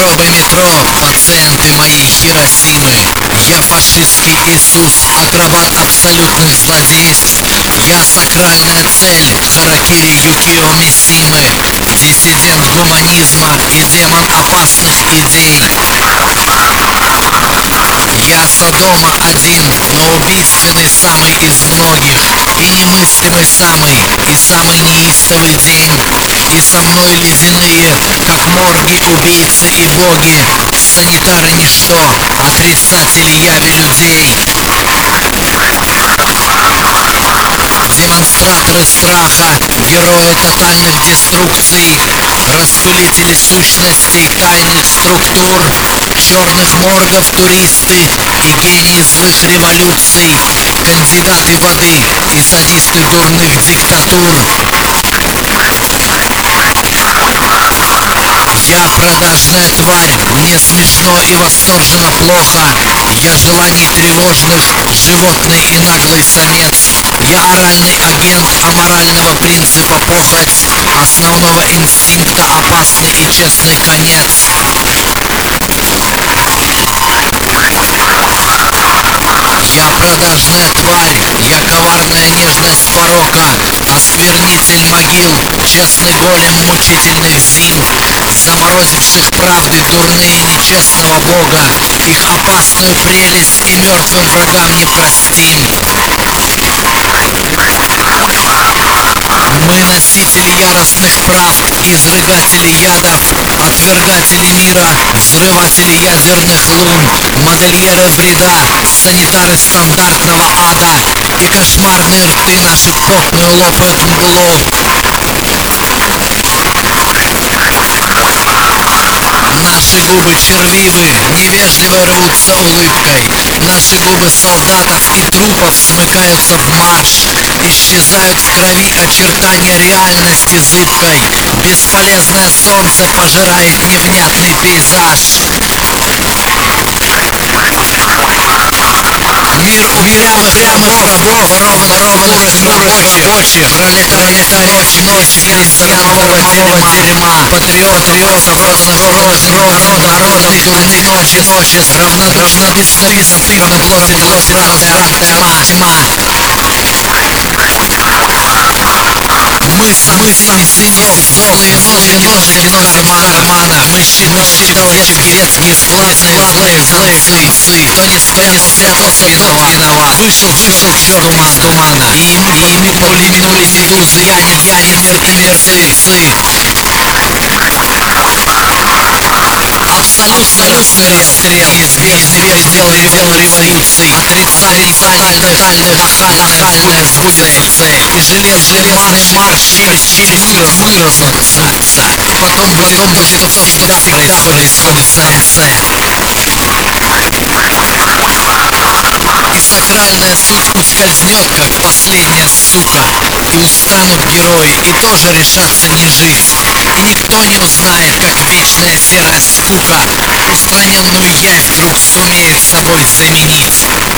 пациенты моей Хиросимы. Я фашистский Иисус, акробат абсолютных злодейств. Я сакральная цель Харакири Юкио Мисимы. Диссидент гуманизма и демон опасных идей. Я Содома один, но убийственный самый из многих, и немыслимый самый, и самый неистовый день, и со мной ледяные, морги, убийцы и боги, санитары ничто, отрицатели яви людей. Демонстраторы страха, герои тотальных деструкций, распылители сущностей тайных структур, черных моргов туристы и гении злых революций, кандидаты воды и садисты дурных диктатур. Я продажная тварь, мне смешно и восторженно плохо. Я желаний тревожных, животный и наглый самец. Я оральный агент аморального принципа похоть, основного инстинкта опасный и честный конец. Я продажная тварь, я коварная нежность порока, Осквернитель могил, честный голем мучительных зим, Заморозивших правды дурные нечестного бога, Их опасную прелесть и мертвым врагам не простим. Мы носители яростных правд изрыгатели ядов, отвергатели мира, взрыватели ядерных лун, модельеры вреда, санитары стандартного ада и кошмарные рты наши потную лопают мглой. Наши губы червивы, невежливо рвутся улыбкой. Наши губы солдатов и трупов смыкаются в марш. Исчезают в крови очертания реальности зыбкой. Бесполезное солнце пожирает невнятный пейзаж. Мир упрямых рабов, ворованных урок рабочих, пролетариат ночи, крестьян дармового дерьма, патриотов, разнокожих народов, народных одиночеств, равнодушно бесстыдно развратная тьма. Мы самцы мизинцев, злые ножки носим в карманах. Мы щитовочек детских, платные злые самцы. Кто не справился, тот виноват. Вышел, вышел четвертый из тумана. И ими улыбнули медузы, янец и мертвецы. Абсолютный расстрел, неизбежный предел революций, отрицание тотальных, нахальная злая цель, и железные марши морщинистых выровняться. Потом потом будет всегда происходит И сакральная суть ускользнет, как последняя сука. И устанут герои, и тоже решатся не жить. И никто не узнает, как вечная серая скука Устраненную явь вдруг сумеет собой заменить.